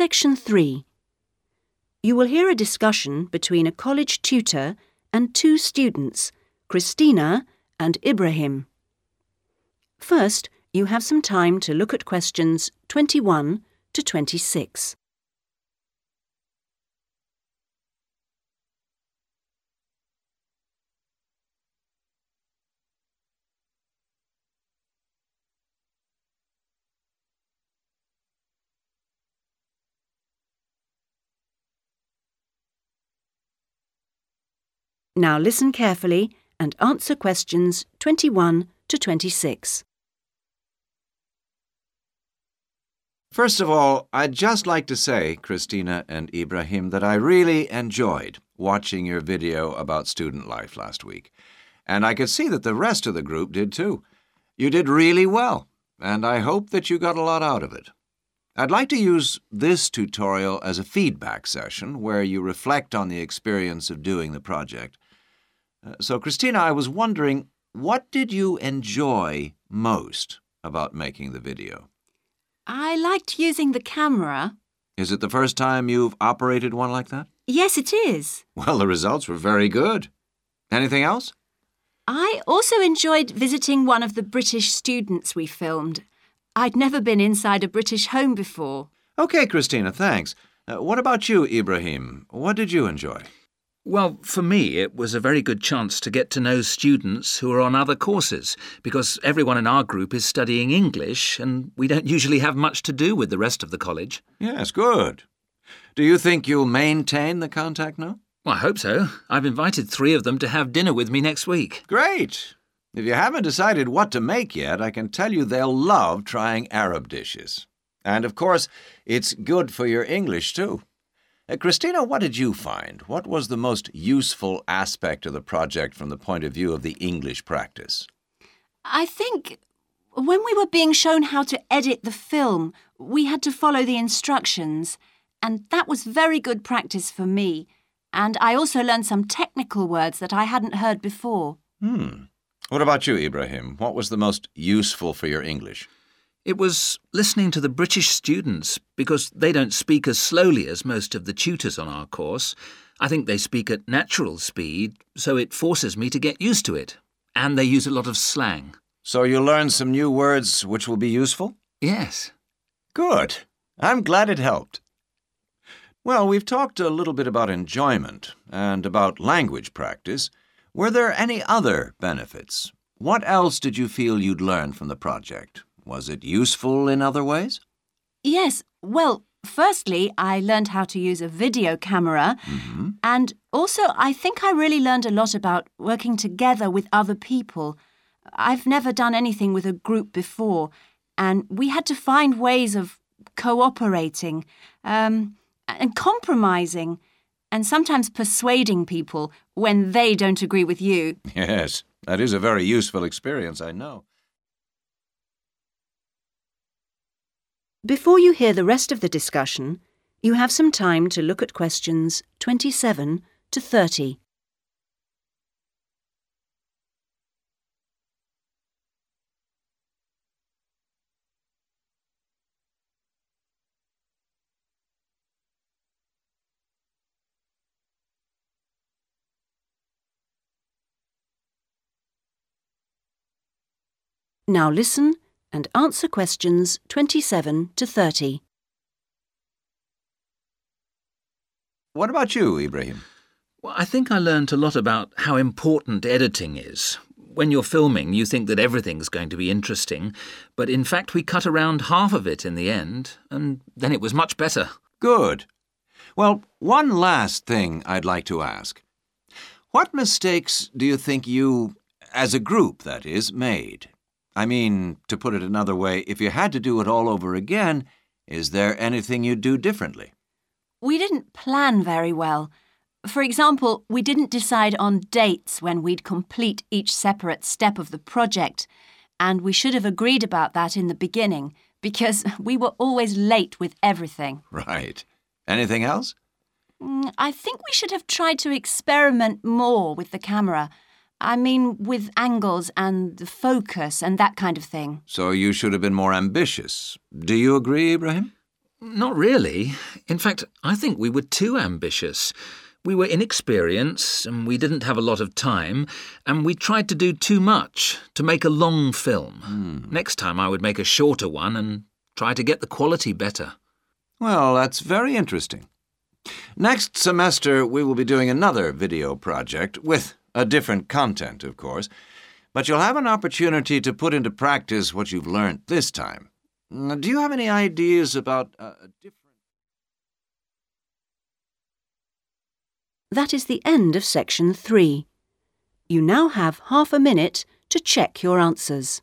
Section 3. You will hear a discussion between a college tutor and two students, Christina and Ibrahim. First, you have some time to look at questions 21 to 26. Now listen carefully and answer questions 21 to 26. First of all, I'd just like to say, Christina and Ibrahim, that I really enjoyed watching your video about student life last week. And I could see that the rest of the group did too. You did really well, and I hope that you got a lot out of it. I'd like to use this tutorial as a feedback session where you reflect on the experience of doing the project. Uh, so, Christina, I was wondering, what did you enjoy most about making the video? I liked using the camera. Is it the first time you've operated one like that? Yes, it is. Well, the results were very good. Anything else? I also enjoyed visiting one of the British students we filmed. I'd never been inside a British home before. Okay, Christina, thanks. Uh, what about you, Ibrahim? What did you enjoy? Well, for me, it was a very good chance to get to know students who are on other courses, because everyone in our group is studying English, and we don't usually have much to do with the rest of the college. Yes, good. Do you think you'll maintain the contact now? Well, I hope so. I've invited three of them to have dinner with me next week. Great. If you haven't decided what to make yet, I can tell you they'll love trying Arab dishes. And of course, it's good for your English, too. Uh, Christina, what did you find? What was the most useful aspect of the project from the point of view of the English practice? I think when we were being shown how to edit the film, we had to follow the instructions, and that was very good practice for me. And I also learned some technical words that I hadn't heard before. Hmm. What about you, Ibrahim? What was the most useful for your English? It was listening to the British students, because they don't speak as slowly as most of the tutors on our course. I think they speak at natural speed, so it forces me to get used to it. And they use a lot of slang. So you learned some new words which will be useful? Yes. Good. I'm glad it helped. Well, we've talked a little bit about enjoyment and about language practice. Were there any other benefits? What else did you feel you'd learn from the project? Was it useful in other ways? Yes, well, firstly, I learned how to use a video camera. Mm-hmm. And also, I think I really learned a lot about working together with other people. I've never done anything with a group before, and we had to find ways of cooperating um, and compromising, and sometimes persuading people when they don't agree with you. Yes, that is a very useful experience, I know. Before you hear the rest of the discussion, you have some time to look at questions 27 to 30. Now listen and answer questions 27 to 30. What about you, Ibrahim? Well, I think I learnt a lot about how important editing is. When you're filming, you think that everything's going to be interesting, but in fact, we cut around half of it in the end, and then it was much better. Good. Well, one last thing I'd like to ask. What mistakes do you think you, as a group, that is, made? I mean, to put it another way, if you had to do it all over again, is there anything you'd do differently? We didn't plan very well. For example, we didn't decide on dates when we'd complete each separate step of the project, and we should have agreed about that in the beginning because we were always late with everything. Right. Anything else? Mm, I think we should have tried to experiment more with the camera. I mean, with angles and the focus and that kind of thing. So you should have been more ambitious. Do you agree, Ibrahim? Not really. In fact, I think we were too ambitious. We were inexperienced and we didn't have a lot of time, and we tried to do too much to make a long film. Hmm. Next time I would make a shorter one and try to get the quality better. Well, that's very interesting. Next semester, we will be doing another video project with a different content, of course, but you'll have an opportunity to put into practice what you've learned this time. Do you have any ideas about uh, a different? That is the end of section three. You now have half a minute to check your answers.